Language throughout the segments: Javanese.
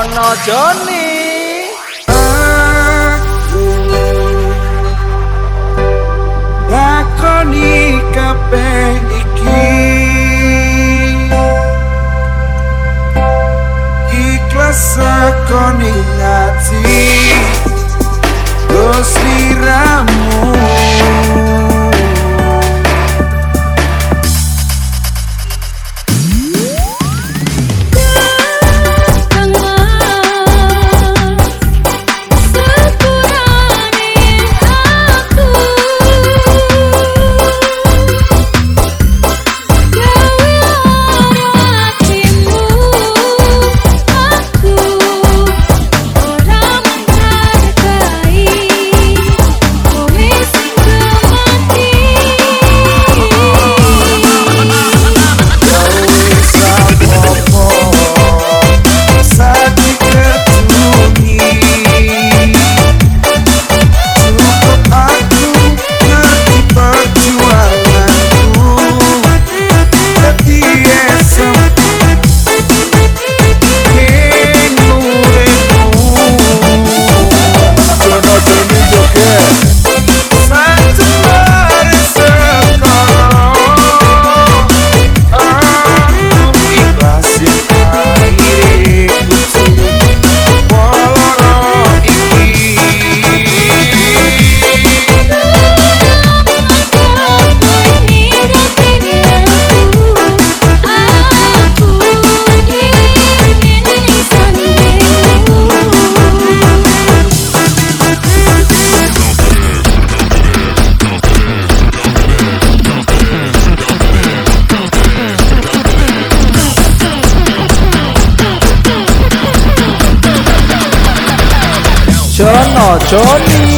Rono Joni. Lakoni kape iki. Ikhlas sakoni ngati Gosirah Johnny.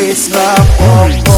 здесь на помощь